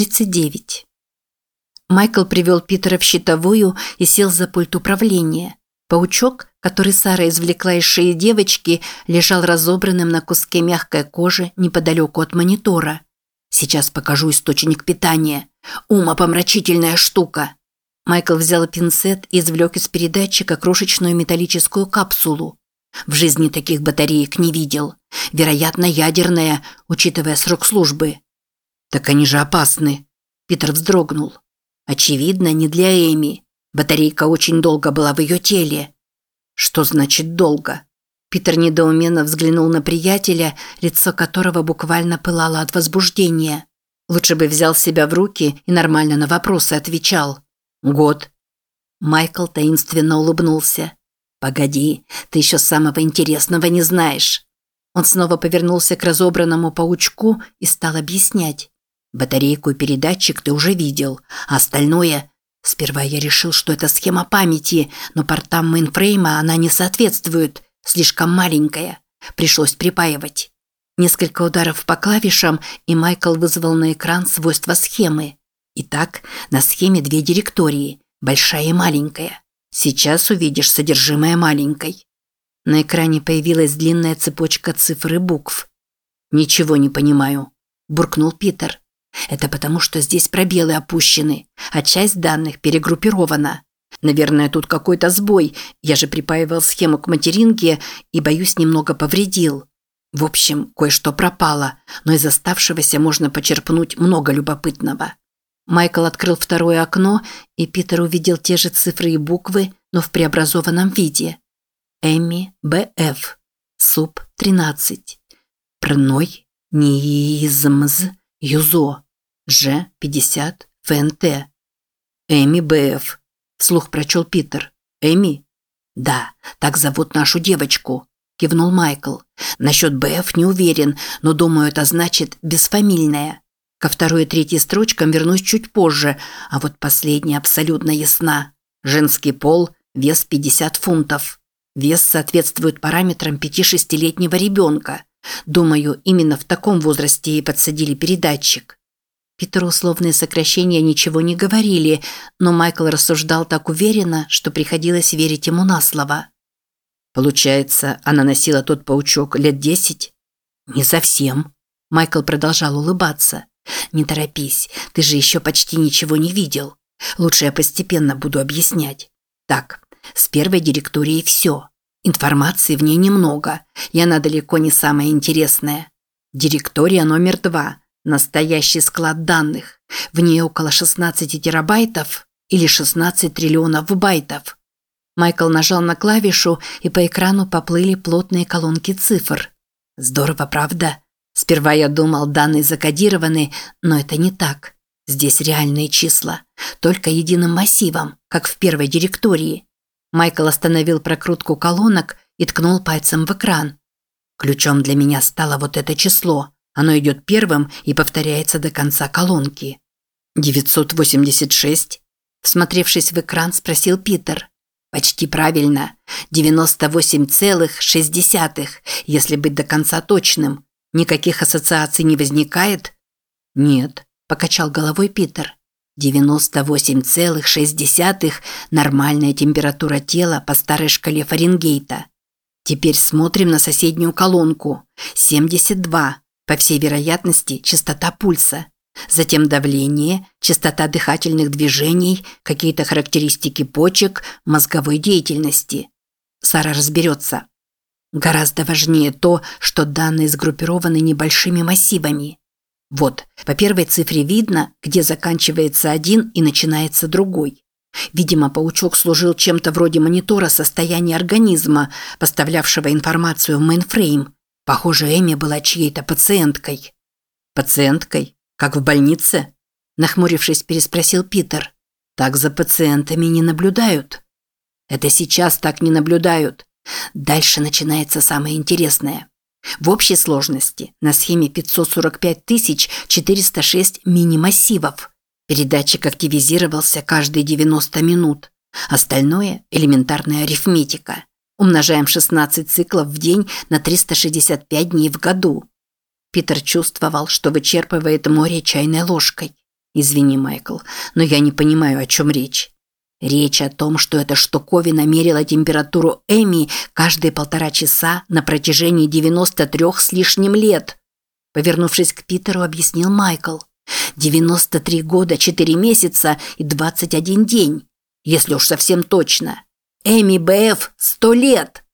39. Майкл привел Питера в щитовую и сел за пульт управления. Паучок, который Сара извлекла из шеи девочки, лежал разобранным на куске мягкой кожи неподалеку от монитора. «Сейчас покажу источник питания. Умопомрачительная штука!» Майкл взял пинцет и извлек из передатчика крошечную металлическую капсулу. В жизни таких батареек не видел. Вероятно, ядерная, учитывая срок службы. «Так они же опасны!» Питер вздрогнул. «Очевидно, не для Эми. Батарейка очень долго была в ее теле». «Что значит долго?» Питер недоуменно взглянул на приятеля, лицо которого буквально пылало от возбуждения. Лучше бы взял себя в руки и нормально на вопросы отвечал. «Год». Майкл таинственно улыбнулся. «Погоди, ты еще самого интересного не знаешь». Он снова повернулся к разобранному паучку и стал объяснять. «Батарейку и передатчик ты уже видел, а остальное...» Сперва я решил, что это схема памяти, но портам мейнфрейма она не соответствует, слишком маленькая. Пришлось припаивать. Несколько ударов по клавишам, и Майкл вызвал на экран свойства схемы. Итак, на схеме две директории, большая и маленькая. Сейчас увидишь содержимое маленькой. На экране появилась длинная цепочка цифр и букв. «Ничего не понимаю», – буркнул Питер. «Это потому, что здесь пробелы опущены, а часть данных перегруппирована. Наверное, тут какой-то сбой. Я же припаивал схему к материнке и, боюсь, немного повредил. В общем, кое-что пропало, но из оставшегося можно почерпнуть много любопытного». Майкл открыл второе окно, и Питер увидел те же цифры и буквы, но в преобразованном виде. Эми Б.Ф. Суп 13. Прной Ниизмз Юзо. Ж 50 ФНТ. Эми Б.Ф. Слух прочел Питер. Эми? Да, так зовут нашу девочку, кивнул Майкл. Насчет Б.Ф. не уверен, но думаю, это значит бесфамильная. Ко второй и третьей строчкам вернусь чуть позже, а вот последняя абсолютно ясна. Женский пол, вес 50 фунтов. Вес соответствует параметрам 5-6-летнего ребенка. Думаю, именно в таком возрасте и подсадили передатчик. Питеру условные сокращения ничего не говорили, но Майкл рассуждал так уверенно, что приходилось верить ему на слово. Получается, она носила тот паучок лет десять? Не совсем. Майкл продолжал улыбаться. «Не торопись, ты же еще почти ничего не видел. Лучше я постепенно буду объяснять. Так, с первой директорией все. Информации в ней немного, и она далеко не самая интересная. Директория номер два. Настоящий склад данных. В ней около 16 терабайтов или 16 триллионов байтов. Майкл нажал на клавишу, и по экрану поплыли плотные колонки цифр. Здорово, правда? Сперва я думал, данные закодированы, но это не так. Здесь реальные числа, только единым массивом, как в первой директории. Майкл остановил прокрутку колонок и ткнул пальцем в экран. Ключом для меня стало вот это число. Оно идет первым и повторяется до конца колонки. 986? Всмотревшись в экран, спросил Питер. Почти правильно. 98,6, если быть до конца точным. Никаких ассоциаций не возникает? Нет, покачал головой Питер. 98,6 нормальная температура тела по старой шкале Фаренгейта. Теперь смотрим на соседнюю колонку. 72. По всей вероятности, частота пульса. Затем давление, частота дыхательных движений, какие-то характеристики почек, мозговой деятельности. Сара разберется. Гораздо важнее то, что данные сгруппированы небольшими массивами. Вот, по первой цифре видно, где заканчивается один и начинается другой. Видимо, паучок служил чем-то вроде монитора состояния организма, поставлявшего информацию в мейнфрейм. Похоже, Эми была чьей-то пациенткой. «Пациенткой? Как в больнице?» Нахмурившись, переспросил Питер. «Так за пациентами не наблюдают». «Это сейчас так не наблюдают. Дальше начинается самое интересное. В общей сложности на схеме 545 406 мини-массивов. Передатчик активизировался каждые 90 минут. Остальное – элементарная арифметика. Умножаем 16 циклов в день на 365 дней в году. Питер чувствовал, что вычерпывает море чайной ложкой. Извини, Майкл, но я не понимаю, о чем речь. Речь о том, что эта штуковина мерила температуру Эми каждые полтора часа на протяжении 93 с лишним лет. Повернувшись к Питеру, объяснил Майкл. 93 года, 4 месяца и 21 день. Если уж совсем точно. Эми БФ 100 лет.